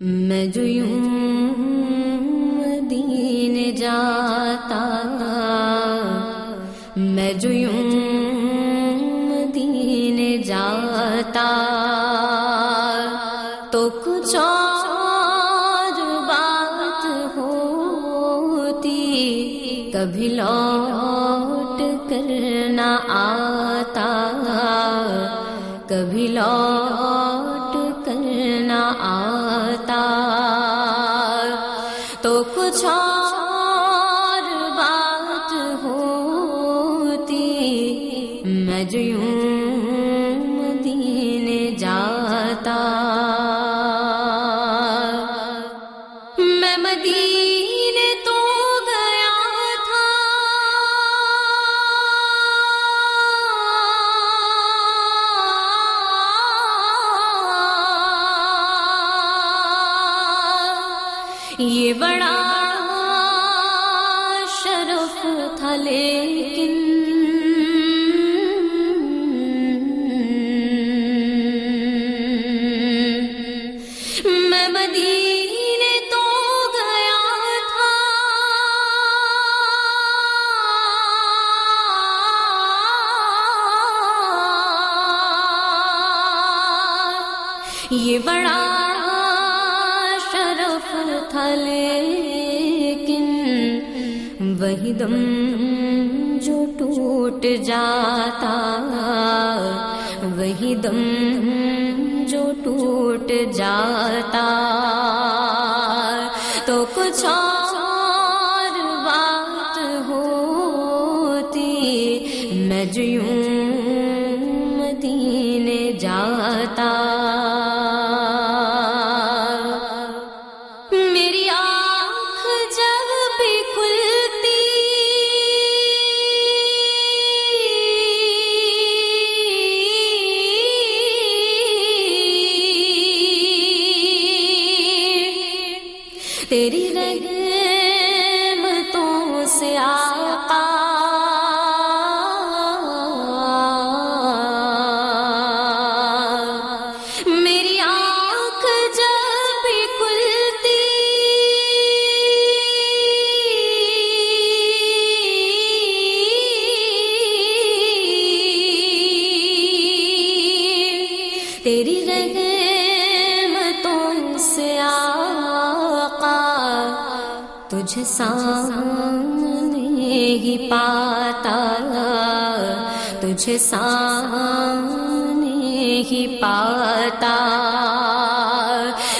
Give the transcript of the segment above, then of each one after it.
میں جو یوں مدین جاتا، میں جو یوں مدین جاتا، تو کچھ اور بات ہوتی، کبھی لوٹ کر نہ آتا، کبھی لوٹ میں جو یوں مدینے جاتا۔ میں مدینے تو گیا تھا۔ یہ بڑا شرف تھا لیکن یہ بڑا شرف تھا لیکن وہی دم جو ٹوٹ جاتا، وہی دم جو ٹوٹ جاتا۔ تو کچھ اور بات ہوتی، میں جو مدینے جاتا۔ تیری رحمتوں سے آقا۔ میری آنکھ جب بھی کھلتی تیری رحمتوں سے آقا۔ تجھ سامنے ہی پاتا تجھ سامنے ہی پاتا۔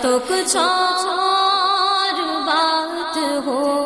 تو کچھ اور بات ہو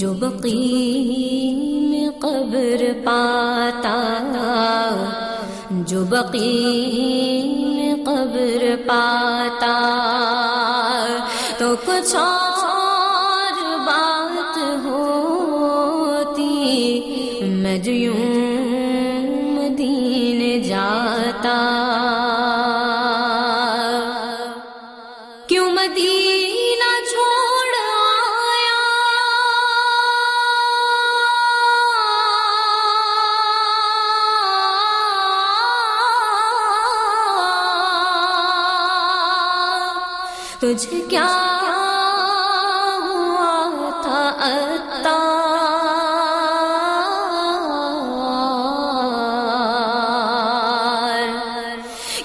جو بقی میں قبر پاتا، جو بقی میں قبر پاتا۔ تو کچھ اور بات ہوتی، میں جو یوں تجھ کیا ہوا تھا عطا؟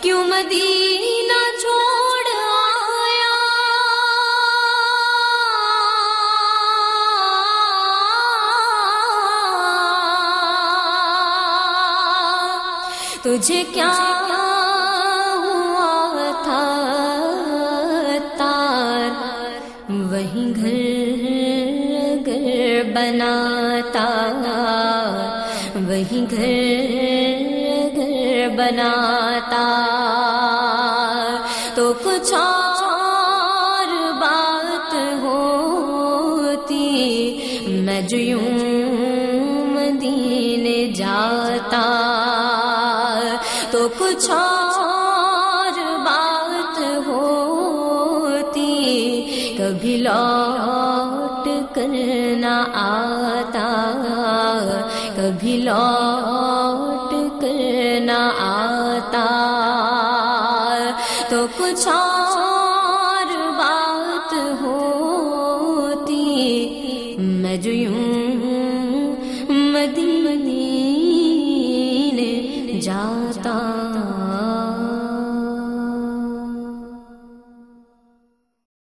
کیوں مدینہ چھوڑ آیا؟ تجھے کیا گھر بناتا وہیں گھر گھر بناتا تو کچھ اور بات ہوتی میں جو یوں مدینے جاتا تو کچھ اور بھی لوٹ کر نہ آتا۔ کبھی لوٹ کر نہ آتا۔ تو کچھ اور بات ہوتی، میں جو یوں